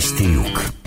Steniuk.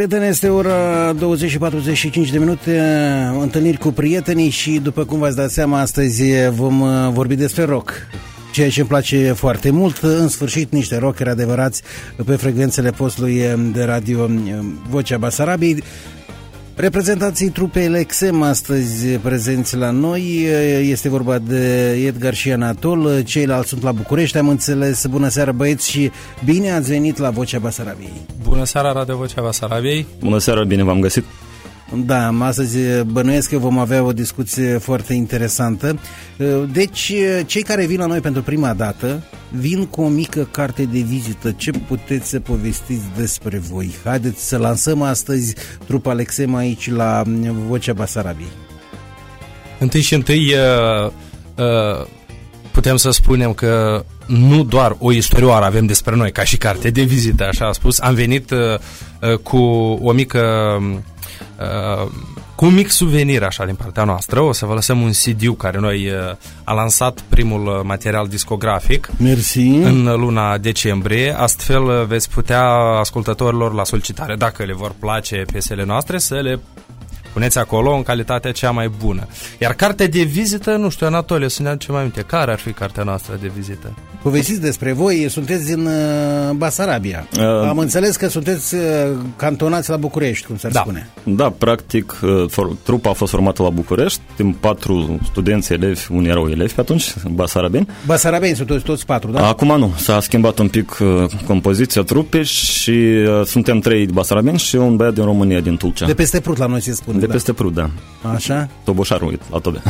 Prieteni, este ora 20 și 45 de minute, întâlniri cu prietenii și după cum v-ați dat seama, astăzi vom uh, vorbi despre rock. Ceea ce îmi place foarte mult, în sfârșit niște rockeri adevărați pe frecvențele postului de radio uh, Vocea Basarabiei. Reprezentanții trupei Lexem astăzi prezenți la noi este vorba de Edgar și Anatol, ceilalți sunt la București, am înțeles. Bună seara băieți și bine ați venit la Vocea Basarabiei. Bună seara, Radio Vocea Basarabiei. Bună seara, bine v-am găsit. Da, astăzi bănuiesc că vom avea o discuție foarte interesantă. Deci, cei care vin la noi pentru prima dată vin cu o mică carte de vizită. Ce puteți să povestiți despre voi? Haideți să lansăm astăzi trupa Alexem aici la Vocea Basarabiei. Întâi și întâi uh, uh, putem să spunem că nu doar o istorioară avem despre noi, ca și carte de vizită, așa a spus. Am venit uh, cu o mică cu un mic suvenir așa din partea noastră, o să vă lăsăm un CD care noi uh, a lansat primul uh, material discografic Mersi. în luna decembrie, astfel uh, veți putea ascultătorilor la solicitare, dacă le vor place piesele noastre, să le puneți acolo în calitatea cea mai bună. Iar cartea de vizită, nu știu, Anatolie, să ne aducem mai aminte, care ar fi cartea noastră de vizită? Povestiți despre voi, sunteți din uh, Basarabia. Uh, Am înțeles că sunteți uh, cantonați la București, cum s-ar Da. spune. Da, practic, uh, for, trupa a fost formată la București, din patru studenți elevi, unii erau elevi pe atunci, basarabeni. Basarabeni sunt toți, toți patru, da? Acum nu, s-a schimbat un pic uh, compoziția trupei și uh, suntem trei basarabeni și un băiat din România, din Tulcea. De peste Prut la noi se spune. De da. peste Prut, da. Așa? Toboșarul, la tobe.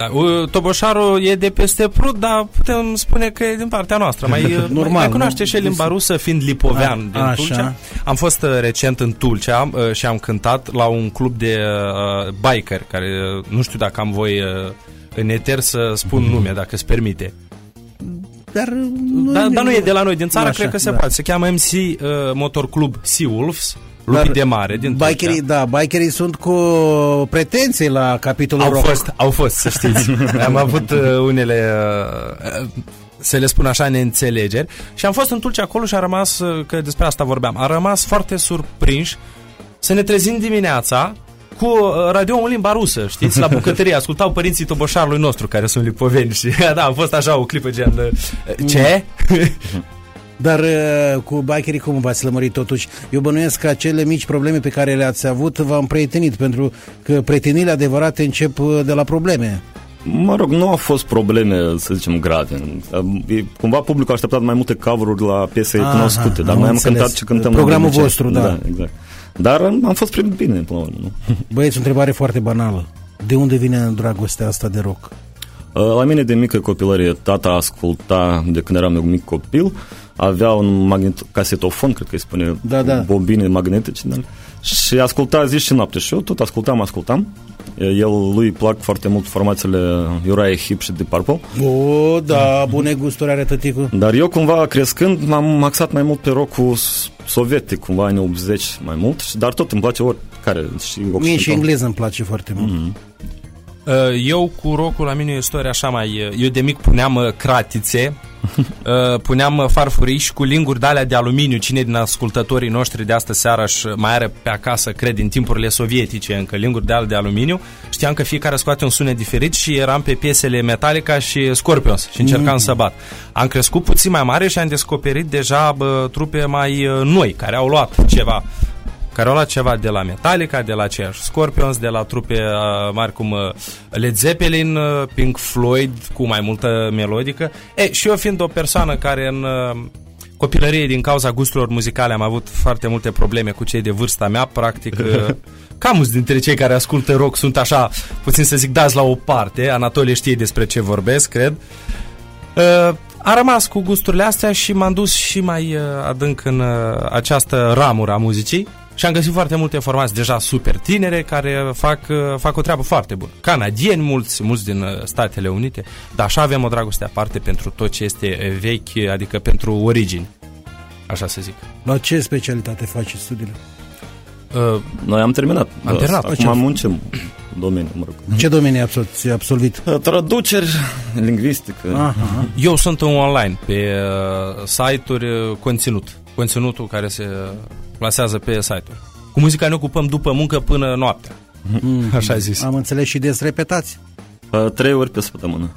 Da, u- Toboșarul e de peste Prut, dar putem spune că e din partea noastră. Mai, Normal, mai cunoaște nu? și limba rusă, fiind lipovean A, din așa. Tulcea. Am fost uh, recent în Tulcea uh, și am cântat la un club de uh, biker, care uh, nu știu dacă am voi uh, în eter să spun nume, dacă îți permite. Dar Da, dar nu e de la noi din țară, Așa, cred că se da. poate. Se cheamă MC uh, Motor Club Sea Wolves, lupii Dar de mare din Tulcea. Bikerii, da, bikerii sunt cu pretenții la capitolul Au rock. fost, au fost, să știți. am avut uh, unele, uh, uh, să le spun așa, neînțelegeri. Și am fost în Tulcea acolo și a rămas, uh, că despre asta vorbeam, a rămas foarte surprinși să ne trezim dimineața cu uh, radio în limba rusă, știți, la bucătărie. Ascultau părinții toboșarului nostru, care sunt lipoveni. Și da, a fost așa o clipă gen, uh, ce? Dar uh, cu bikerii cum v-ați lămurit totuși? Eu bănuiesc că acele mici probleme pe care le-ați avut v-am prietenit, pentru că prieteniile adevărate încep uh, de la probleme. Mă rog, nu au fost probleme, să zicem, grave. E- Cumva publicul a așteptat mai multe cover la piese Aha, cunoscute, dar am noi am înțeles. cântat ce cântăm Programul de obicei. vostru, da. da. exact. Dar am am fost primit bine, până la urmă. Nu? Băieți, o întrebare foarte banală. De unde vine dragostea asta de rock? La mine de mică copilărie, tata asculta de când eram eu mic copil, avea un magnet, casetofon, cred că îi spune, Da, da. bobine magnetice, da? și asculta zi și noapte și eu tot ascultam, ascultam. El, lui îi plac foarte mult formațiile Uriah Heep și Deep Purple, O, da, bune gusturi are tăticul. dar eu cumva crescând m-am axat mai mult pe rock sovietic, cumva anii 80 mai mult, și- dar tot îmi place oricare. Și Mie și occidental. engleză îmi place foarte mult. Mhm. Uh, Eu cu rocul la mine e o istorie așa mai... uh, Eu de mic puneam uh, cratițe, uh, puneam uh, farfurii și cu linguri de alea de aluminiu. Cine din ascultătorii noștri de astă seară și mai are pe acasă, cred, din timpurile sovietice încă, linguri de alea de aluminiu. Știam că fiecare scoate un sunet diferit și eram pe piesele Metallica și Scorpions și încercam să bat. Am crescut puțin mai mare și am descoperit deja bă, trupe mai uh, noi, care au luat ceva care au luat ceva de la Metallica, de la aceeași Scorpions, de la trupe uh, mari cum uh, Led Zeppelin, uh, Pink Floyd, cu mai multă melodică. E, și eu fiind o persoană care în uh, copilărie, din cauza gusturilor muzicale, am avut foarte multe probleme cu cei de vârsta mea, practic... Uh, Cam mulți dintre cei care ascultă rock sunt așa, puțin să zic, dați la o parte. Anatolie știe despre ce vorbesc, cred. Uh, a rămas cu gusturile astea și m-am dus și mai uh, adânc în uh, această ramură a muzicii și am găsit foarte multe formați deja super tinere care fac, uh, fac o treabă foarte bună. Canadieni mulți, mulți din uh, Statele Unite, dar așa avem o dragoste aparte pentru tot ce este uh, vechi, adică pentru origini. Așa să zic. La ce specialitate faceți studiile? Uh, Noi am terminat. Am terminat. Acum am muncim în domeniu, mă rog. Ce domenii ați absol- absolvit? Traduceri, lingvistică. Aha. eu sunt în online pe uh, site-uri uh, conținut. Conținutul care se uh, plasează pe site-uri. Cu muzica ne ocupăm după muncă până noaptea. Așa zis. Am înțeles și des repetați. Uh, Trei ori pe săptămână.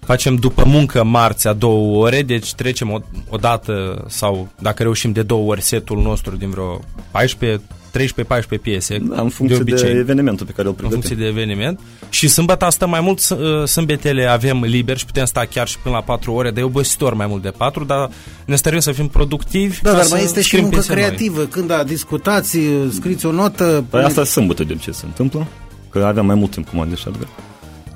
Facem după muncă marțea două ore, deci trecem o, o dată sau dacă reușim de două ori setul nostru din vreo 14, 13-14 piese. Da, în funcție de, obicei, evenimentul pe care îl în pregătim. funcție de eveniment. Și sâmbătă stăm mai mult, s- uh, sâmbetele avem liber și putem sta chiar și până la 4 ore, dar e obositor mai mult de 4, dar ne stărim să fim productivi. Da, ca dar să mai este și scriem muncă piese noi. creativă. Când da, discutați, scriți o notă... Păi asta e sâmbătă de ce se întâmplă, că aveam mai mult timp cum am zis Edgar.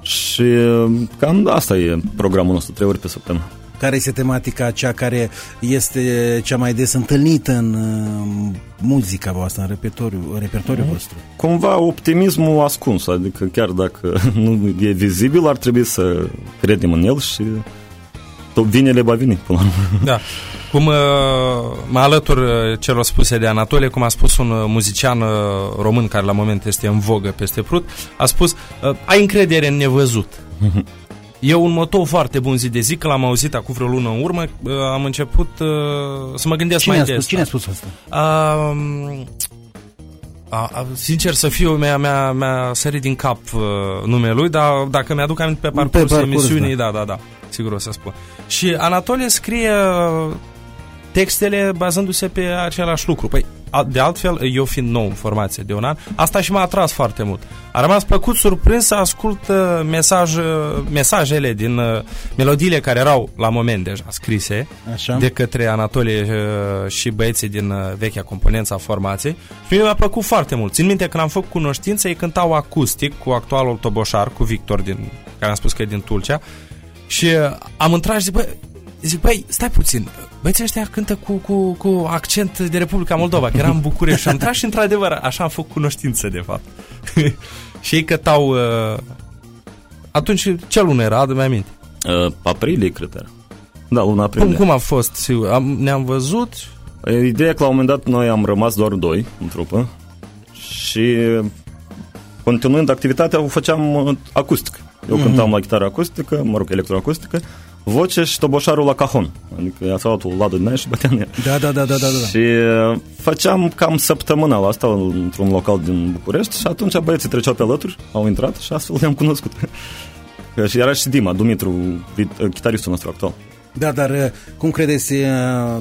Și uh, cam asta e programul nostru, trei ori pe săptămână. Care este tematica cea care este cea mai des întâlnită în uh, muzica voastră, în repertoriu, în repertoriul Mhm. vostru? Cumva optimismul ascuns, adică chiar dacă nu e vizibil, ar trebui să credem în el și tot vinele va veni până la urmă. Da. Cum uh, mă alătur uh, celor spuse de Anatolie, cum a spus un uh, muzician uh, român care la moment este în vogă peste Prut, a spus, uh, ai încredere în nevăzut. E un motou foarte bun zi de zi, că l-am auzit acum vreo lună în urmă, uh, am început uh, să mă gândesc Cine mai a spus, des. cine a spus asta? A, a, a, sincer să fiu, mi-a, mi-a, mi-a sărit din cap uh, numelui, dar dacă mi-aduc aminte pe parcursul parcurs, emisiunii, da. da, da, sigur o să spun. Și Anatolie scrie uh, textele bazându-se pe același lucru. Păi, a- de altfel, eu fiind nou în formație de un an, asta și m-a atras foarte mult. A rămas plăcut surprins să ascult uh, mesaj, uh, mesajele din uh, melodiile care erau la moment deja scrise Așa. de către Anatolie uh, și băieții din uh, vechea componență a formației și mie mi-a plăcut foarte mult. Țin minte când am făcut cunoștință, ei cântau acustic cu actualul toboșar, cu Victor, din, care am spus că e din Tulcea și uh, am intrat și zic, bă, zic, băi, stai puțin, băieții ăștia cântă cu, cu, cu accent de Republica Moldova, că eram în București și am intrat și într-adevăr, așa am făcut cunoștință de fapt. și ei cântau uh, atunci ce lună era, adu-mi aminte. Uh, aprilie, cred era. Da, luna Cum, aprilie. cum a fost? Sigur, am, ne-am văzut E, Ideea că la un moment dat noi am rămas doar doi în trupă și continuând activitatea o făceam uh, acustic. Eu Mhm. mm-hmm. cântam la chitară acustică, mă rog, electroacustică, voce și toboșarul la cajon. Adică i-a luat o ladă din aia și băteam în ea. Da, da, da, da, da, da. Și uh, făceam cam săptămânal asta într-un local din București și atunci băieții treceau pe alături, au intrat și astfel le-am cunoscut. Că și era și Dima, Dumitru, vit- chitaristul nostru actual. Da, dar uh, cum credeți, uh,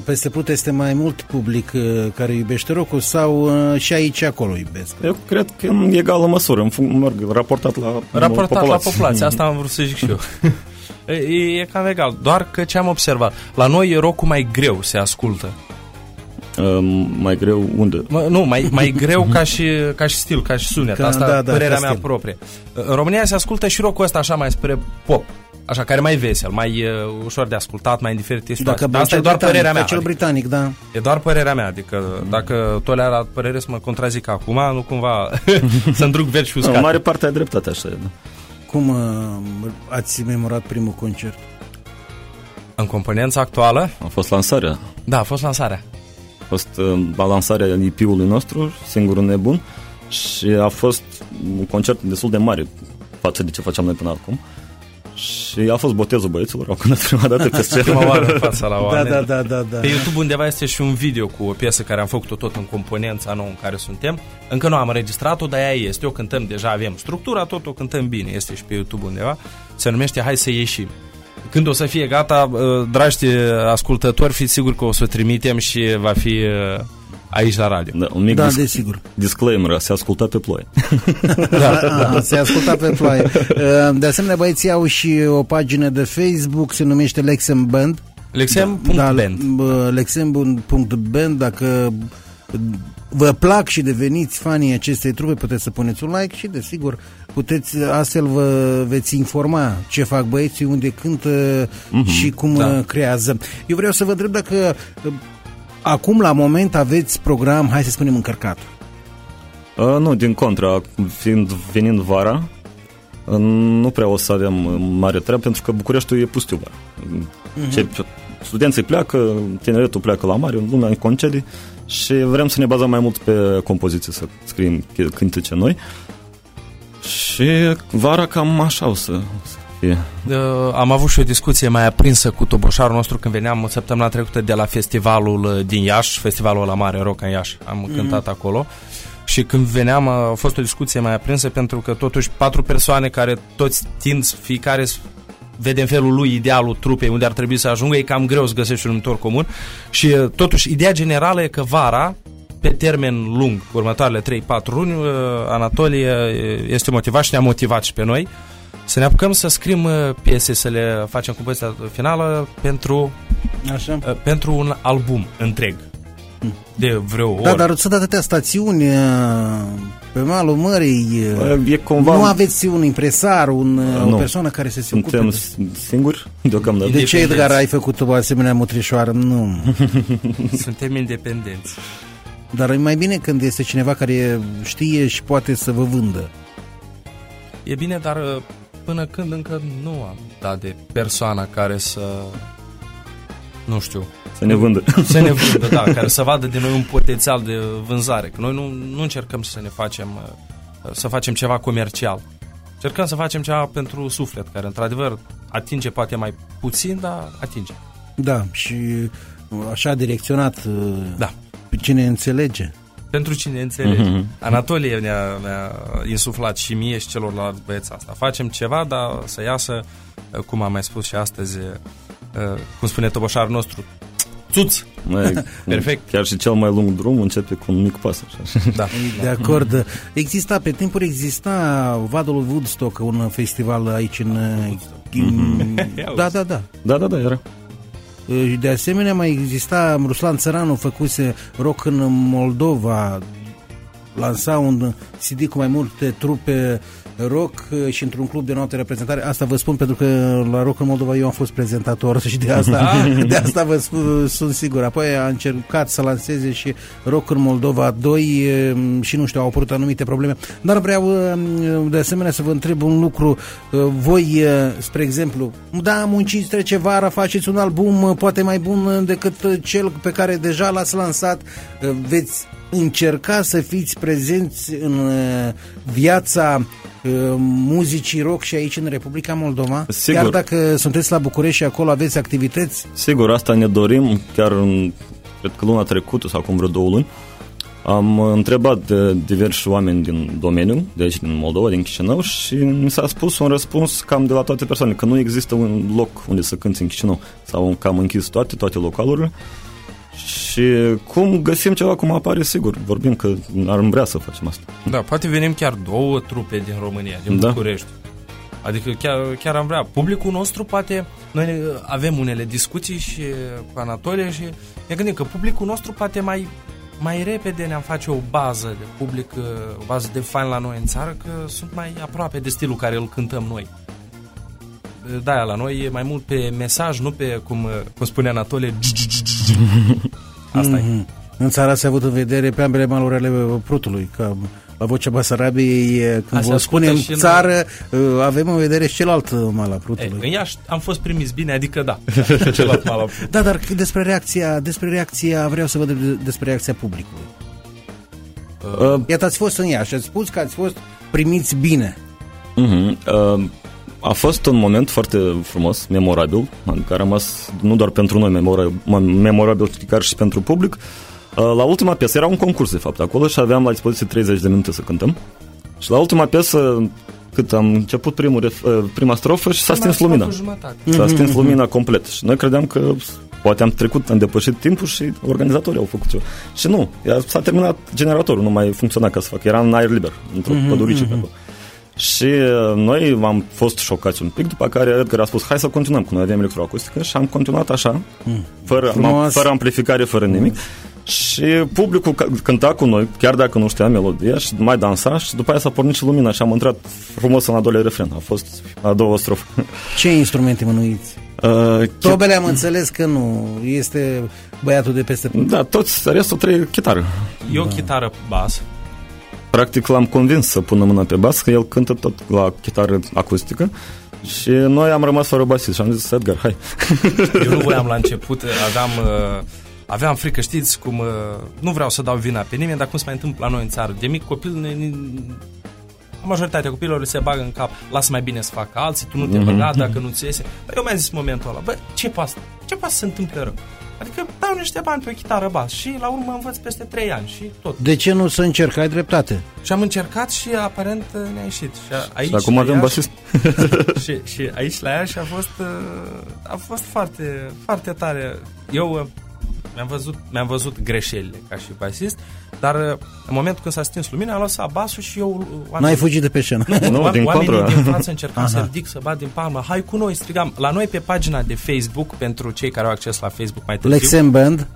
peste Prut este mai mult public uh, care iubește rock sau uh, și aici acolo iubesc? Eu cred că în egală măsură, în fun- mă rog, raportat la Raportat populație. la populație, asta am vrut să zic și eu. E, e cam egal, doar că ce am observat. La noi e rock mai greu se ascultă. Um, mai greu unde? Mă, nu, mai, mai greu ca și, ca și stil, ca și sunet. Ca- Asta da, da, da, părerea ca mea stil. proprie. În România se ascultă și rockul ăsta așa mai spre pop. Așa, care e mai vesel, mai uh, ușor de ascultat, mai în diferite situații. Dacă Dar asta e cel doar britanic, părerea mea. ca Cel Adică, britanic, da. e doar părerea mea. Adică dacă tot le la părere să mă contrazic acum, nu cumva să-mi duc verzi și În uscat. mare parte ai dreptate așa. e, Da. Cum uh, ați memorat primul concert? În componența actuală, A fost lansarea. da, a fost lansarea. A fost uh, la lansarea EP-ului nostru, Singurul Nebun, și a fost un concert destul de mare față de ce făceam noi până acum. Și a fost botezul băieților, au cântat prima dată pe scenă. Prima oară în fața la Da, oameni. da, da, da, da. Pe YouTube undeva este și un video cu o piesă care am făcut-o tot în componența nouă în care suntem. Încă nu am înregistrat-o, dar ea este. O cântăm deja, avem structura, tot o cântăm bine. Este și pe YouTube undeva. Se numește Hai să ieșim. Când o să fie gata, uh, dragi ascultători, fiți siguri că o să o trimitem și va fi uh, aici la radio. Da, un mic Da, dis- desigur. disclaimer, se asculta pe ploaie. Da. Ah, se asculta pe ploaie. Uh, De asemenea, băieții au și o pagină de Facebook, se numește Lexem Band. Lexem.band Da, lexem.band, dacă vă plac și deveniți fanii acestei trupe, puteți să puneți un like și, desigur, puteți, astfel vă veți informa ce fac băieții, unde cântă și cum da. da. creează. Eu vreau să vă întreb dacă uh, acum, la moment, aveți program, hai să spunem, încărcat. Uh, nu, din contra, fiind, venind vara, uh, nu prea o să avem uh, mare treabă, pentru că Bucureștiul e pustiu vara. Ce, studenții pleacă, tineretul pleacă la mare, lumea în concedii și vrem să ne bazăm mai mult pe compoziție, să scriem cântece noi. Și vara cam așa o să, o să fie. Uh, am avut și o discuție mai aprinsă cu toboșarul nostru când veneam săptămâna trecută de la festivalul uh, din Iași, festivalul la Mare Rock în Iași. Am mm-hmm. cântat acolo. Și când veneam a fost o discuție mai aprinsă pentru că totuși patru persoane care toți tind fiecare să vede în felul lui idealul trupei unde ar trebui să ajungă, e cam greu să găsești un numitor comun și uh, totuși ideea generală e că vara pe termen lung, următoarele 3-4 luni, uh, Anatolie uh, este motivat și ne-a motivat și pe noi să ne apucăm să scriem uh, piese, să le facem compoziția finală pentru, Așa? uh, pentru un album întreg. De vreo Da, oră. dar sunt atâtea stațiuni uh, pe malul mării. uh, E cumva... Nu aveți un impresar, un, uh, o Nu. persoană care să se ocupe Suntem de... singuri deocamdată. De ce, Independenți. Edgar, ai făcut o asemenea mutrișoară? Nu. Suntem independenți. Dar e mai bine când este cineva care știe și poate să vă vândă. E bine, dar uh, până când încă nu am dat de persoana care să nu știu, Să ne vândă. să ne vândă, da, care să vadă din noi un potențial de vânzare. Că noi nu, nu încercăm să ne facem, uh, să facem ceva comercial. Încercăm să facem ceva pentru suflet, care într-adevăr atinge poate mai puțin, dar atinge. Da, și așa direcționat uh, Da. pe cine înțelege. Pentru cine înțelege. Mhm. Anatolie ne-a, ne-a insuflat și mie și celorlalți băieți asta. Facem ceva, dar să iasă, uh, cum am mai spus și astăzi, uh, cum spune toboșarul nostru, țuț! Mai, Perfect. Chiar și cel mai lung drum începe cu un mic pas. Așa. Da. De acord. Exista, pe timpuri exista Vadul Woodstock, un festival aici în... în da, da, da. Da, da, da, era. De asemenea, mai exista Ruslan Țăranu făcuse rock în Moldova, lansa un CD cu mai multe trupe rock și într-un club de noapte reprezentare. Asta vă spun pentru că la Rock în Moldova eu am fost prezentator și de asta, de asta vă spun, sunt sigur. Apoi a încercat să lanseze și Rock în Moldova 2 și nu știu, au apărut anumite probleme. Dar vreau de asemenea să vă întreb un lucru. Voi, spre exemplu, da, munciți, trece vara, faceți un album poate mai bun decât cel pe care deja l-ați lansat. Veți încerca să fiți prezenți în viața muzicii rock și aici în Republica Moldova? Sigur. Chiar dacă sunteți la București și acolo aveți activități? Sigur, asta ne dorim, chiar în, cred că luna trecută sau acum vreo două luni, am întrebat de diversi oameni din domeniu, de aici din Moldova, din Chișinău și mi s-a spus un răspuns cam de la toate persoanele, că nu există un loc unde să cânti în Chișinău sau cam închis toate, toate localurile și cum găsim ceva cum apare, sigur, vorbim că ar vrea să facem asta. Da, poate venim chiar două trupe din România, din Da. București. Adică chiar, chiar am vrea. Publicul nostru poate, noi ne- avem unele discuții și cu Anatolie și ne gândim că publicul nostru poate mai, mai repede ne-am face o bază de public, o bază de fan la noi în țară, că sunt mai aproape de stilul care îl cântăm noi. Da, la noi e mai mult pe mesaj, nu pe, cum, cum spune Anatolie, Asta e. Mhm. În țara se avut în vedere pe ambele maluri ale Prutului, că la vocea Basarabiei, când Asta vă ascultă spunem și în- țară, avem în vedere și celălalt mal al E, Prutului. în Iași am fost primiți bine, adică da. Celălalt mal al Da, dar despre reacția, despre reacția, vreau să văd de- despre reacția publicului. Uh, Iată, ați fost în Iași, ați spus că ați fost primiți bine. Mhm. Uh, A fost un moment foarte frumos, memorabil, adică a rămas nu doar pentru noi memorabil, memorabil ci chiar și pentru public. Uh, La ultima piesă era un concurs, de fapt, acolo și aveam la dispoziție 30 de minute să cântăm. Și la ultima piesă, cât am început primul, ref- uh, prima strofă și s-a stins lumina. S-a stins lumina complet. Și noi credeam că poate am trecut, am depășit timpul și organizatorii au făcut ceva. Și nu, ea- s-a terminat generatorul, nu mai funcționa ca să fac. Era în aer liber, într-o pădurice pe acolo. Și uh, noi am fost șocați un pic, după care Edgar a spus, hai să continuăm, că noi avem electroacustică și am continuat așa, fără, Frumos. fără amplificare, fără nimic. Și publicul ca- cânta cu noi, chiar dacă nu știa melodia și mai dansa și după aia s-a pornit și lumina și am intrat frumos în a doilea refren. A fost a doua strofă. Ce instrumente mânuiți? Uh, Tobele am înțeles că nu, este băiatul de peste punct. Da, toți, restul trei chitară. E o chitară bas. Practic l-am convins să pună mâna pe bas, că el cântă tot la chitară acustică și noi am rămas fără basist și am zis, Edgar, hai. Eu nu voiam la început, aveam, uh, aveam frică, știți cum, uh, nu vreau să dau vina pe nimeni, dar cum se mai întâmplă la noi în țară. De mic copil, ne, ne, majoritatea copiilor se bagă în cap, lasă mai bine să facă alții, tu nu te băga dacă nu ți iese. Bă, eu mi-am zis în momentul ăla, bă, ce poate, ce poate să se întâmple rău? Adică dau niște bani pe o chitară bas și la urmă învăț peste 3 ani și tot. De ce nu să încerc? Ai dreptate. Și am încercat și aparent uh, ne-a ieșit. Și a- aici Și acum la avem Iași- basist. și, și aici la Iași a fost, uh, a fost foarte, foarte tare. Eu uh, mi-am văzut, mi-am văzut greșelile ca și basist, dar uh, în momentul când s-a stins lumina, am lăsat basul și eu... uh, N-ai fugit de pe scenă. Nu, oam- din oamenii contră. din față încercam să Aha. ridic, să bat din palmă. Hai cu noi, strigam. La noi pe pagina de Facebook, pentru cei care au acces la Facebook mai târziu, Lexem Band.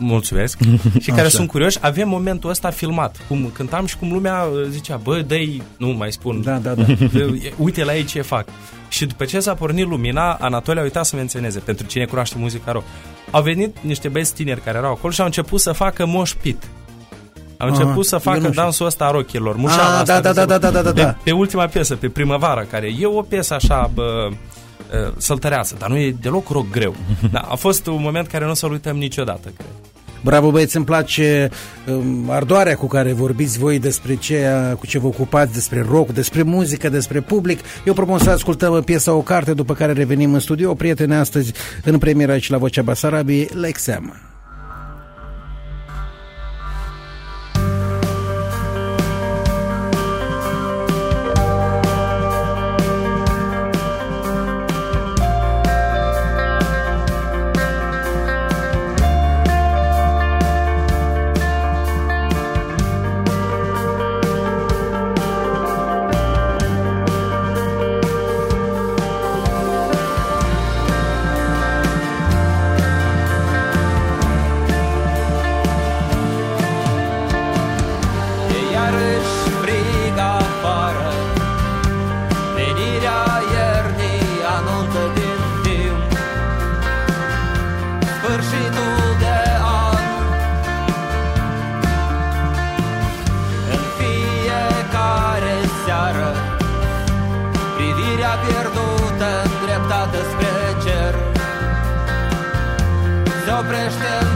Mulțumesc, și care Așa. sunt curioși, avem momentul ăsta filmat. Cum cântam și cum lumea uh, zicea, bă, dă nu mai spun, Da, da, da. uite la ei ce fac. Și după ce s-a pornit lumina, Anatolie a uitat să menționeze, pentru cine cunoaște muzica rock. Au venit niște băieți tineri care erau acolo și au început să facă mosh pit. Au Aha, început să eu facă nu știu. dansul ăsta a rochilor, mușeala Ah, asta da, da, de da, se- da, da, da, da, pe, da. pe ultima piesă, pe primăvară, care e o piesă așa, bă, uh, să-l tărească, dar nu e deloc rock greu. Da, a fost un moment care nu o să-l uităm niciodată, cred. Bravo băieți, îmi place um, ardoarea cu care vorbiți voi despre ce, cu ce vă ocupați, despre rock, despre muzică, despre public. Eu propun să ascultăm piesa O Carte, după care revenim în studio. Prieteni, astăzi în premieră aici la Vocea Basarabiei, Lexem. sobre esta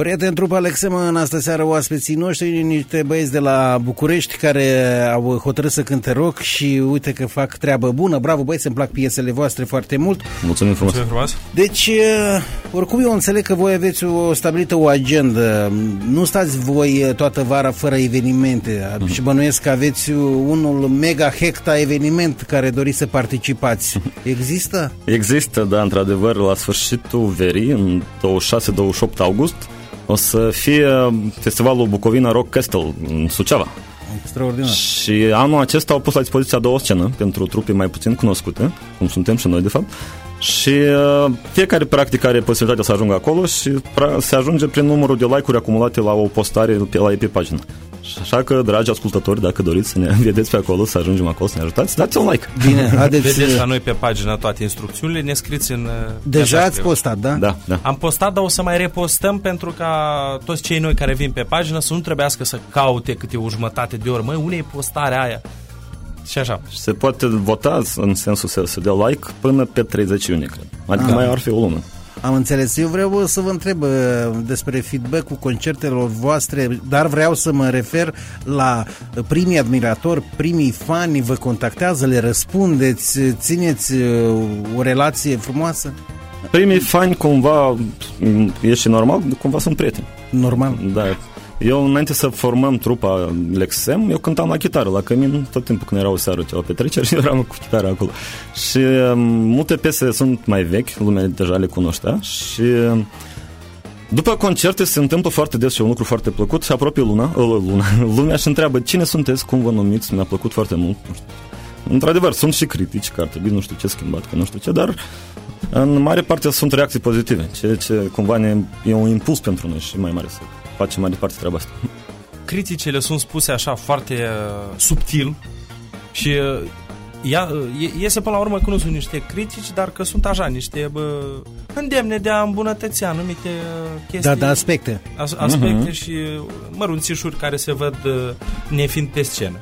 Prieten trup Alexem, în astă seară oaspeții noștri, niște băieți de la București care au hotărât să cânte rock și uite că fac treabă bună. Bravo băieți, îmi plac piesele voastre foarte mult. Mulțumim frumos. Mulțumim frumos. Deci, eh, oricum eu înțeleg că voi aveți o stabilită o agendă. Nu stați voi eh, toată vara fără evenimente mm-hmm. și bănuiesc că aveți unul mega hecta eveniment care doriți să participați. Există? Există, da, într-adevăr, la sfârșitul verii, în 26-28 august, o să fie festivalul Bucovina Rock Castle în Suceava. Extraordinar. Și anul acesta au pus la dispoziția două scenă pentru trupe mai puțin cunoscute, cum suntem și noi de fapt. Și uh, fiecare practic are posibilitatea să ajungă acolo și pra- se ajunge prin numărul de like-uri acumulate la o postare pe la ei pe pagină. Și așa că, dragi ascultători, dacă doriți să ne vedeți pe acolo, să ajungem acolo, să ne ajutați, dați un like. Bine, haideți. Vedeți la noi pe pagina toate instrucțiunile, ne scriți în... uh, Deja mesaj ați privat. postat, da? Da, da. Am postat, dar o să mai repostăm pentru ca toți cei noi care vin pe pagină să nu trebuiască să caute câte o jumătate de oră. Măi, unde e postarea aia? Și așa. Și se poate vota în sensul să se dea like până pe 30 iunie, cred. Adică Ah. mai ar fi o lună. Am înțeles. Eu vreau bă, să vă întreb uh, despre feedback-ul concertelor voastre, dar vreau să mă refer la primii admiratori, primii fani, vă contactează, le răspundeți, țineți uh, o relație frumoasă? Primii fani cumva, m, e și normal, cumva sunt prieteni. Normal. Da. Eu, înainte să formăm trupa Lexem, eu cântam la chitară, la cămin, tot timpul când era o seară, ceva petreceri, și eu eram cu chitară acolo. Și um, multe piese sunt mai vechi, lumea deja le cunoștea și um, după concerte se întâmplă foarte des și un lucru foarte plăcut și aproape luna, uh, luna lumea și întreabă cine sunteți, cum vă numiți, mi-a plăcut foarte mult. Nu știu. Într-adevăr, sunt și critici că ar trebui nu știu ce schimbat, că nu știu ce, dar în mare parte sunt reacții pozitive, ceea ce cumva ne, e un impuls pentru noi și mai mare să facem mai departe treaba asta. Criticile sunt spuse așa foarte uh, subtil și uh, ia, uh, e- iese până la urmă că nu sunt niște critici, dar că sunt așa niște bă, îndemne de a îmbunătăți anumite uh, chestii. Da, da, aspecte. as- aspecte și uh, mărunțișuri care se văd uh, nefiind pe scenă.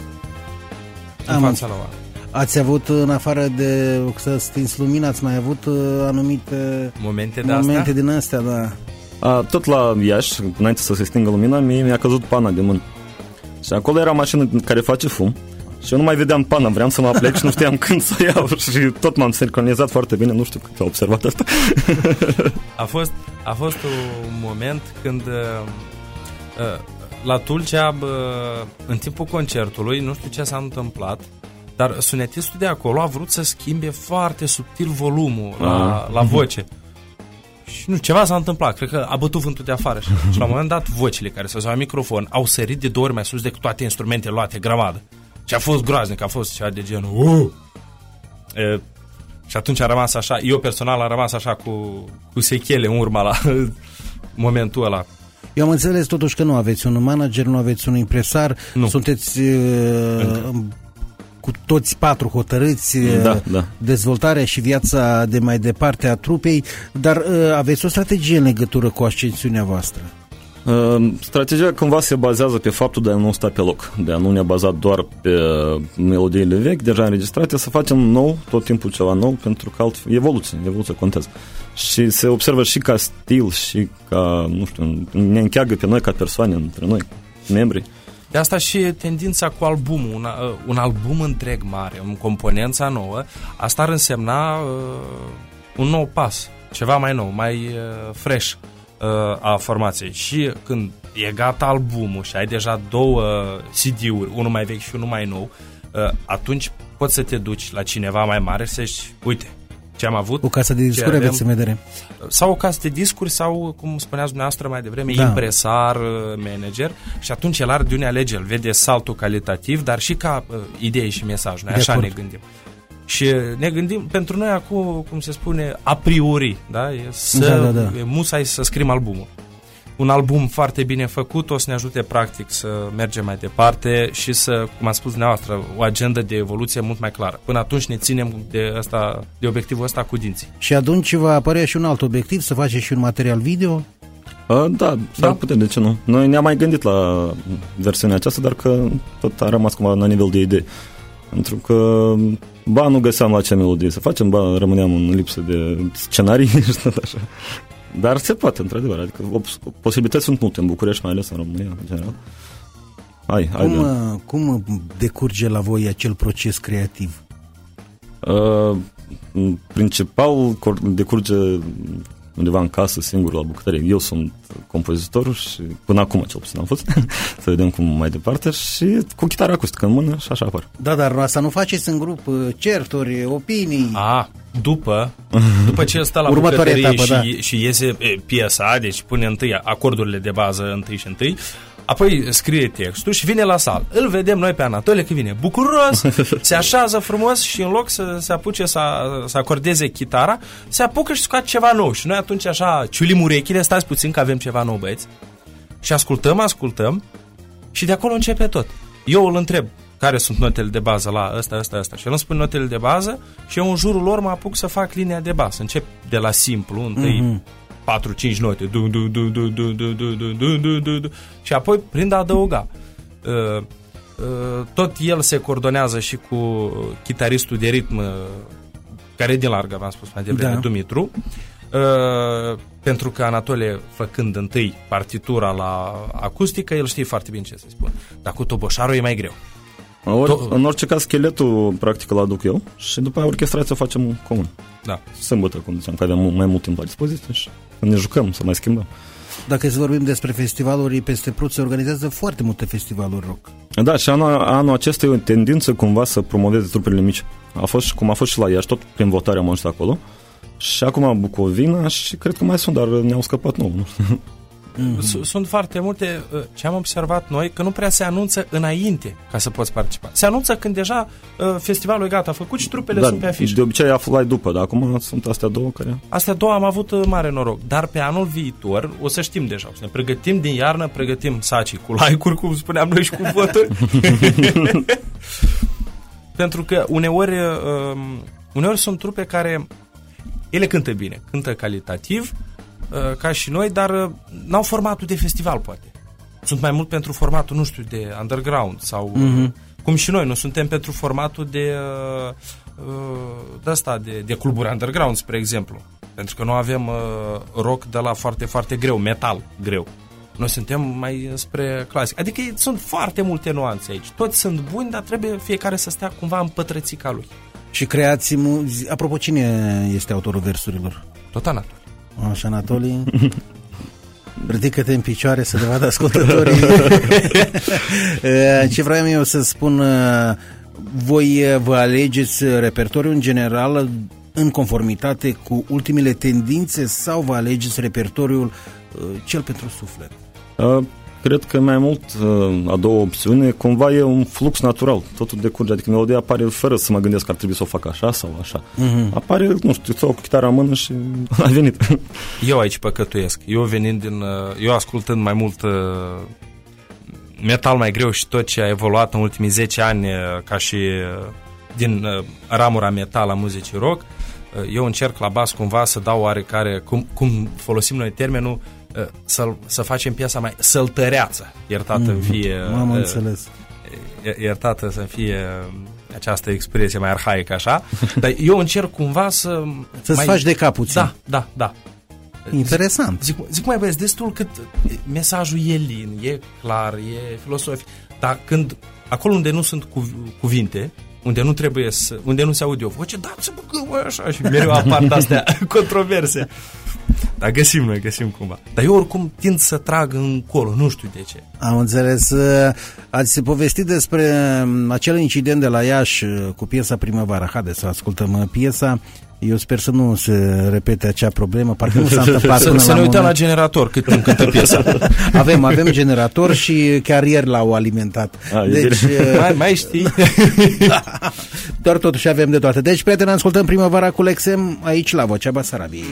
În Am fața la oameni. Ați avut, în afară de să stinți lumina, ați mai avut uh, anumite Momente de momente astea? din astea, da. A, tot la Iași, înainte să se stingă lumina, mie mi-a căzut pana de mână. Și acolo era mașină care face fum și eu nu mai vedeam pana, vreau să mă aplec și nu știam când să iau și tot m-am sincronizat foarte bine, nu știu cât a observat asta. A fost, a fost un moment când uh, uh, la Tulcea, bă, în timpul concertului, nu știu ce s-a întâmplat, dar sunetistul de acolo a vrut să schimbe foarte subtil volumul la, Ah. la voce. Și nu, ceva s-a întâmplat, cred că a bătut vântul de afară. Și, și la un moment dat, vocile care se la microfon au sărit de două ori mai sus decât toate instrumentele luate grămadă. Și a fost groaznic, a fost ceva de genul... Uh! E, și atunci a rămas așa, eu personal am rămas așa cu, cu sechele în urma la momentul ăla. Eu am înțeles totuși că nu aveți un manager, nu aveți un impresar, Nu. sunteți uh, cu toți patru hotărâți uh, Da, da. dezvoltarea și viața de mai departe a trupei, dar uh, aveți o strategie în legătură cu ascensiunea voastră. Uh, Strategia cumva se bazează pe faptul de a nu sta pe loc, de a nu ne baza doar pe uh, melodiile vechi, deja înregistrate, să facem nou, tot timpul ceva nou, pentru că altfel, evoluție, evoluția contează. Și se observă și ca stil și ca, nu știu, ne încheagă pe noi ca persoane între noi, membri. De asta și tendința cu albumul, un, uh, un album întreg mare, în componența nouă, asta ar însemna uh, un nou pas, ceva mai nou, mai uh, fresh uh, a formației. Și când e gata albumul și ai deja două CD-uri, unul mai vechi și unul mai nou, uh, atunci poți să te duci la cineva mai mare și să zici, uite, ce am avut, O casă de ce discuri avem, aveți în vedere. sau o casă de discuri sau, cum spuneați dumneavoastră mai devreme, Da. da. impresar, uh, manager și atunci el are de unde alege, el vede saltul calitativ, dar și ca uh, idee și mesaj. Noi De așa acord. ne gândim. Și uh, ne gândim, pentru noi acum, cum se spune, a priori, da? E să, Da, da, da. E musai să scriem albumul. Un album foarte bine făcut o să ne ajute practic să mergem mai departe și să, cum a spus dumneavoastră, o agendă de evoluție mult mai clară. Până atunci ne ținem de, asta, de obiectivul ăsta cu dinții. Și atunci va apărea și un alt obiectiv, să faceți și un material video. Uh, Da, s-ar Da. putea, de ce nu? Noi ne-am mai gândit la versiunea aceasta, dar că tot a rămas cumva la nivel de idee. Pentru că, ba, nu găseam la ce melodie să facem, ba, rămâneam în lipsă de scenarii și tot așa. Dar se poate, într-adevăr. Adică op- posibilități sunt multe în București, mai ales în România, în general. Hai, hai. Cum, de- uh, cum decurge la voi acel proces creativ? Uh, în principal cor- decurge undeva în casă, singur la bucătărie. Eu sunt compozitorul și până acum cel puțin am fost, să vedem cum mai departe și cu chitară acustică în mână și așa apar. Da, dar asta nu faceți în grup, uh, certuri, opinii. A, după, după ce stă la Următoarea bucătărie etapă, și, și iese e, piesa, deci pune întâi acordurile de bază întâi și întâi, apoi scrie textul și vine la sală. Îl vedem noi pe Anatolie că vine bucuros, se așează frumos și în loc să se apuce să, să acordeze chitara, se apucă și scoate ceva nou. Și noi atunci așa ciulim urechile, stați puțin că avem ceva nou băieți. Și ascultăm, ascultăm și de acolo începe tot. Eu îl întreb care sunt notele de bază la ăsta, ăsta, ăsta. Și el îmi spune notele de bază și eu în jurul lor mă apuc să fac linia de basă. Încep de la simplu, întâi mm-hmm. 4-5 note, du, du, du, du, du, du, du, du, du, du, du, du, și apoi prind a adăuga. Uh, uh, tot el se coordonează și cu chitaristul de ritm uh, care e din largă, v-am spus mai devreme, Da. da. Dumitru. Uh, pentru că Anatole, făcând întâi partitura la acustică, el știe foarte bine ce să spun. Dar cu toboșarul e mai greu. Ori, To- în orice caz, scheletul practic îl aduc eu și după aia orchestrația o facem comun. Da. Sâmbătă, cum ziceam, că avem mai mult timp la dispoziție și ne jucăm, să mai schimbăm. Dacă să vorbim despre festivaluri, peste Prut se organizează foarte multe festivaluri rock. Da, și anul, anul acesta e o tendință cumva să promoveze trupele mici. A fost, și- cum a fost și la Iași, tot prin votare am ajuns acolo. Și acum Bucovina și cred că mai sunt, dar ne-au scăpat nou. Nu? S- Sunt foarte multe, uh, ce am observat noi, că nu prea se anunță înainte ca să poți participa. Se anunță când deja uh, festivalul e gata făcut și trupele sunt pe afiș. de obicei aflai după, dar acum sunt astea două care... Astea două am avut uh, mare noroc, dar pe anul viitor o să știm deja, o să ne pregătim din iarnă, pregătim sacii cu like-uri, cum spuneam noi și cu voturi. Pentru că uneori, uh, uneori sunt trupe care ele cântă bine, cântă calitativ, uh, ca și noi, dar uh, n-au formatul de festival, poate. Sunt mai mult pentru formatul, nu știu, de underground sau... Mm-hmm. Cum și noi, nu suntem pentru formatul de... Uh, uh, de asta, de, de cluburi underground, spre exemplu. Pentru că nu avem uh, rock de la foarte, foarte greu, metal greu. Noi suntem mai spre clasic. Adică sunt foarte multe nuanțe aici. Toți sunt buni, dar trebuie fiecare să stea cumva în pătrățica lui. Și creați... mu- zi- Apropo, cine este autorul versurilor? Tot Anatol. Așa, Anatolii? Ridică-te în picioare să te vadă ascultătorii. Ce vreau eu să spun, uh, voi uh, vă alegeți repertoriul în general în conformitate cu ultimele tendințe sau vă alegeți repertoriul uh, cel pentru suflet? Uh, Cred că mai mult uh, a doua opțiune, cumva e un flux natural. Totul decurge, adică melodia apare fără să mă gândesc că ar trebui să o fac așa sau așa. Mhm. Apare, nu știu, sau cu chitara în mână și a venit. Eu aici păcătuiesc. Eu venind din... uh, Eu ascultând mai mult uh, metal mai greu și tot ce a evoluat în ultimii 10 ani uh, ca și uh, din uh, ramura metal a muzicii rock, uh, eu încerc la bas cumva să dau oarecare, cum, cum folosim noi termenul, uh, să, să facem piesa mai săltăreață, iertată mm, fie... M-am uh, înțeles. i- iertată să fie uh, această expresie mai arhaică așa, dar eu încerc cumva să... Să-ți mai... faci de cap puțin. Da, da, da. Interesant. Zic, zic mai băieți, destul cât mesajul e lin, e clar, e filosofic, dar când, acolo unde nu sunt cuv- cuvinte, unde nu trebuie să, unde nu se aude o voce, da, să băgăm mă, așa și mereu apar astea controverse. Dar găsim noi, găsim cumva. Dar eu oricum tind să trag încolo, nu știu de ce. Am înțeles. Uh, Ați povestit despre um, acel incident de la Iași uh, cu piesa Primăvara. Haideți să ascultăm uh, piesa. Eu sper să nu se repete acea problemă. Parcă nu s-a întâmplat Să, până să ne la uităm la moment. generator cât timp cântă piesa. Avem, avem generator și chiar ieri l-au alimentat. A, e Deci, bine. uh, mai, mai știi? doar totuși avem de toate. Deci, prieteni, ascultăm Primăvara cu Lexem aici la Vocea Basarabiei.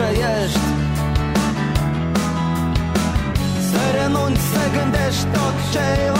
Că trăiești Să renunți să gândești tot ce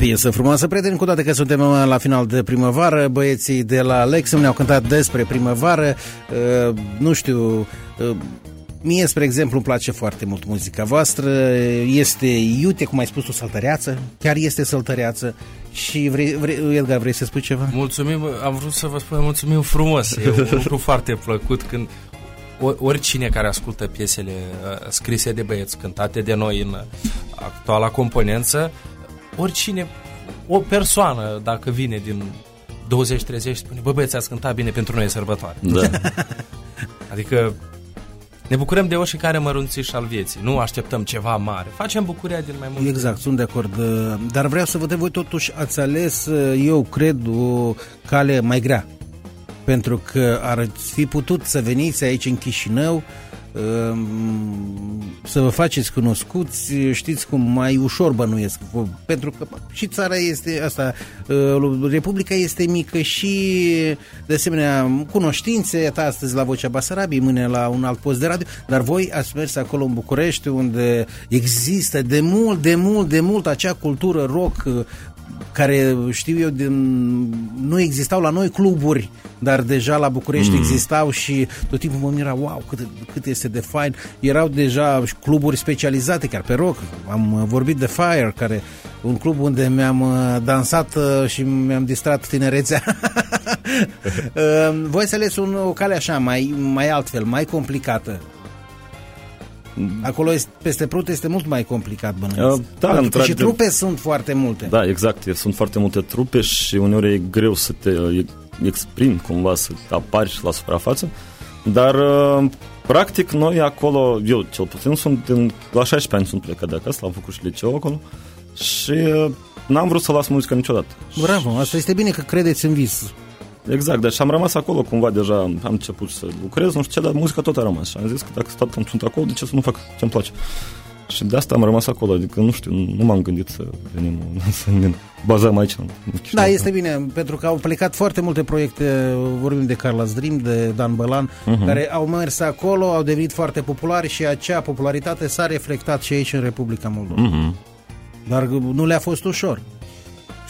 O piesă frumoasă, prieteni, cu toate că suntem la final de primăvară, băieții de la Lexum ne-au cântat despre primăvară, uh, nu știu, uh, mie, spre exemplu, îmi place foarte mult muzica voastră, este iute, cum ai spus tu, săltăreață, chiar este săltăreață. Și vrei, vrei, Edgar, vrei să spui ceva? Mulțumim, am vrut să vă spun mulțumim frumos. E un lucru foarte plăcut când o- oricine care ascultă piesele uh, scrise de băieți, cântate de noi în uh, actuala componență, oricine, o persoană, dacă vine din 20-30, spune, bă băieți, ați cântat bine, pentru noi e sărbătoare. Da. Adică ne bucurăm de oricare mărunțiș al vieții, nu așteptăm ceva mare, facem bucuria din mai multe. Exact, sunt de acord. uh, Dar vreau să vă întreb, voi totuși ați ales, uh, eu cred, o cale mai grea. Pentru că ar fi putut să veniți aici în Chișinău, um, să vă faceți cunoscuți, știți cum mai ușor bănuiesc, pentru că și țara este asta, uh, Republica este mică și de asemenea cunoștințe, iată astăzi la Vocea Basarabiei, mâine la un alt post de radio, dar voi ați mers acolo în București unde există de mult, de mult, de mult acea cultură rock uh, care știu eu, din, nu existau la noi cluburi, dar deja la București mm. existau și tot timpul mă mira, wow, cât, cât este de fain. Erau deja cluburi specializate, chiar pe rock. Am vorbit de Fire, care un club unde mi-am uh, dansat uh, și mi-am distrat tinerețea. Uh, voi să ales un, o cale așa, mai, mai altfel, mai complicată. Acolo este, peste Prut este mult mai complicat bănuiesc. Uh, da, Pentru că și într-adevăr. trupe sunt foarte multe. Da, exact. Sunt foarte multe trupe și uneori e greu să te uh, exprimi cumva, să apari la suprafață. Dar, uh, practic, noi acolo, eu cel puțin sunt din, la 16 ani sunt plecat de acasă, am făcut și liceu acolo și uh, n-am vrut să las muzica niciodată. Bravo, asta este bine că credeți în vis. Exact, deci am rămas acolo cumva deja, am început să lucrez, nu știu ce, dar muzica tot a rămas. Și am zis că dacă tot am sunt acolo, de ce să nu fac ce-mi place? Și de asta am rămas acolo, adică nu știu, nu m-am gândit să venim, să ne bazăm aici. Nu știu Da, dacă- este bine, pentru că au plecat foarte multe proiecte, vorbim de Carlos Dream, de Dan Bălan, uh-huh. care au mers acolo, au devenit foarte populari și acea popularitate s-a reflectat și aici în Republica Moldova. Mhm. Dar nu le-a fost ușor.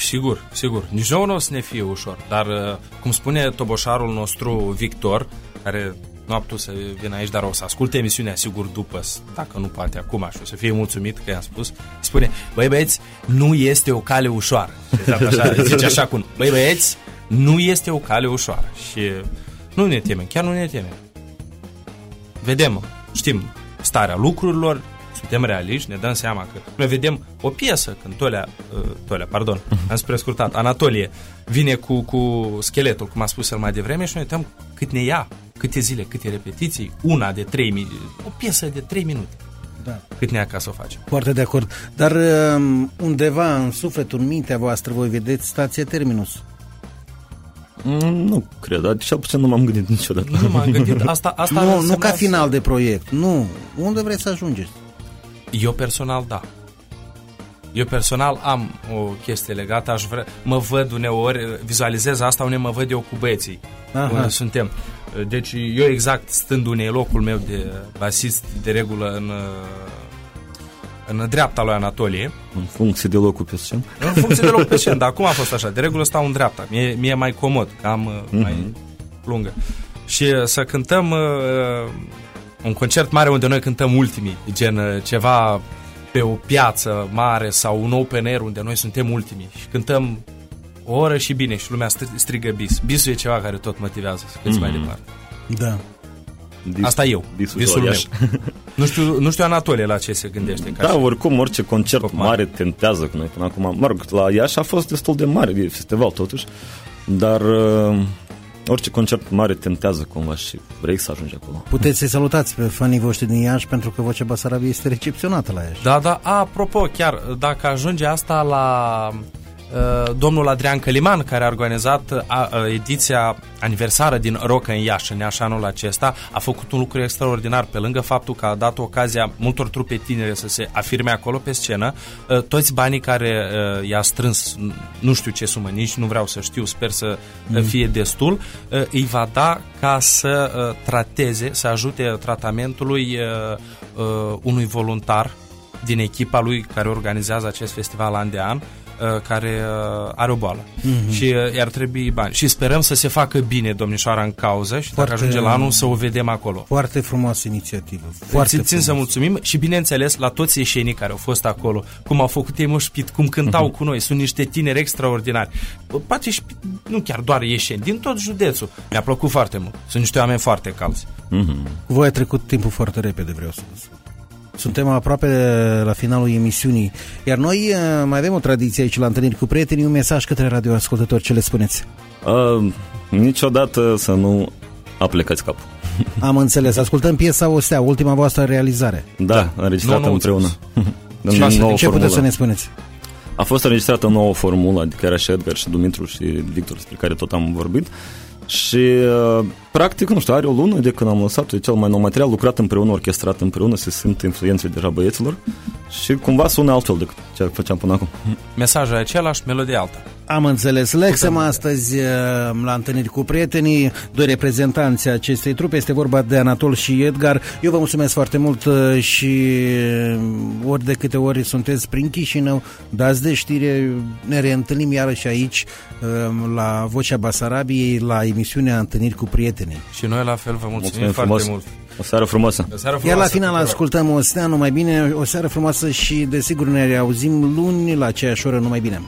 Sigur, sigur. Nici nouă nu o să ne fie ușor. Dar, uh, cum spune toboșarul nostru Victor, care nu a putut să vină aici, dar o să asculte emisiunea, sigur, după, dacă nu poate acum, și o să fie mulțumit că i-am spus, spune, băi băieți, nu este o cale ușoară. Și exact așa, zice așa cum, băi băieți, nu este o cale ușoară. Și nu ne temem, chiar nu ne temem. Vedem, știm starea lucrurilor, suntem realiști, ne dăm seama că noi vedem o piesă când Tolea, uh, Tolea, pardon, am spre scurtat, Anatolie vine cu, cu scheletul, cum a spus el mai devreme și noi uităm cât ne ia, câte zile, câte repetiții, una de trei minute, o piesă de trei minute, Da. cât ne ia ca să o facem. Foarte de acord. Dar um, undeva în sufletul, în mintea voastră, voi vedeți stația Terminus. Mm, Nu cred, dar cel puțin nu m-am gândit niciodată. Nu m-am gândit, asta, asta ar Nu, nu însemna ca să- final de proiect, nu. Unde vreți să ajungeți? Eu personal, da. Eu personal am o chestie legată, aș vrea, mă văd uneori, vizualizez asta unde mă văd eu cu băieții, Aha. unde suntem. Deci eu exact stând unde e locul meu de basist, de regulă în, în dreapta lui Anatolie, În funcție de locul pe scenă. în funcție de loc pe scenă, dar acum a fost așa, de regulă stau în dreapta, mie, mie e mai comod, că am uh, mai lungă. Și uh, să cântăm uh, un concert mare unde noi cântăm ultimii, gen uh, ceva pe o piață mare sau un open air unde noi suntem ultimii și cântăm o oră și bine și lumea stri- strigă bis. Bisul e ceva care tot motivează să cânti mai departe. Da. Dis- Asta eu, Visul, visul meu. Iași. Nu știu, nu știu Anatolie la ce se gândește. Ca Da, și- oricum, orice concert Scop mare. mare tentează cu noi până acum. Mă rog, la Iași a fost destul de mare, e festival totuși, dar uh, orice concert mare tentează cumva și vrei să ajungi acolo. Puteți să-i salutați pe fanii voștri din Iași pentru că Vocea Basarabiei este recepționată la Iași. Da, da. A, apropo, chiar, dacă ajunge asta la uh, domnul Adrian Căliman, care a organizat uh, a, a, ediția aniversară din Rock în Iași, în Iași anul acesta, a făcut un lucru extraordinar, pe lângă faptul că a dat ocazia multor trupe tinere să se afirme acolo pe scenă, uh, toți banii care uh, i-a strâns, n- nu știu ce sumă, nici nu vreau să știu, sper să mm. fie destul, uh, îi va da ca să uh, trateze, să ajute tratamentului uh, uh, unui voluntar din echipa lui care organizează acest festival an de an uh, care uh, are o boală mm-hmm. și uh, i-ar trebui bani. Și sperăm să se facă bine domnișoara în cauză și Foarte- dacă ajunge la anul să o vedem acolo. Foarte frumoasă inițiativă. Foarte Foarte țin, țin să frumos. mulțumim și bineînțeles la toți ieșenii care au fost acolo, cum au făcut ei moșpit, cum cântau cu noi, sunt niște tineri extraordinari. Bă, Poate și nu chiar doar ieșeni, din tot județul. Mi-a plăcut foarte mult. Sunt niște oameni foarte calzi. Cu voi a trecut timpul foarte repede, vreau să vă spun. Suntem aproape la finalul emisiunii, iar noi eh, mai avem o tradiție aici la întâlniri cu prietenii, un mesaj către radioascultători, ce le spuneți? Uh, niciodată să nu aplecați capul. Am înțeles, ascultăm piesa Ostea, ultima voastră realizare. Da, înregistrată Nu, nu, împreună. În Ce, nouă ce formulă. puteți să ne spuneți? A fost înregistrată o nouă formulă, adică era și Edgar și Dumitru și Victor, despre care tot am vorbit. Și, uh, practic, nu știu, are o lună de când am lăsat, e cel mai nou material, lucrat împreună, orchestrat împreună, se simt influențele deja băieților și cumva sună altfel decât ce făceam până acum. Mesajul e același, melodia alta. Am înțeles. Lexem astăzi uh, la întâlniri cu prietenii, doi reprezentanți acestei trupe. Este vorba de Anatol și Edgar. Eu vă mulțumesc foarte mult uh, și uh, ori de câte ori sunteți prin Chișinău, dați de știre, ne reîntâlnim iarăși aici la Vocea Basarabiei, la emisiunea Întâlniri cu prietenii. Și noi la fel vă mulțumim, mulțumim foarte frumos. mult. O seară frumoasă. O seară frumoasă. Iar la final ascultăm o stea numai bine, o seară frumoasă și desigur ne auzim luni la aceeași oră numai bine.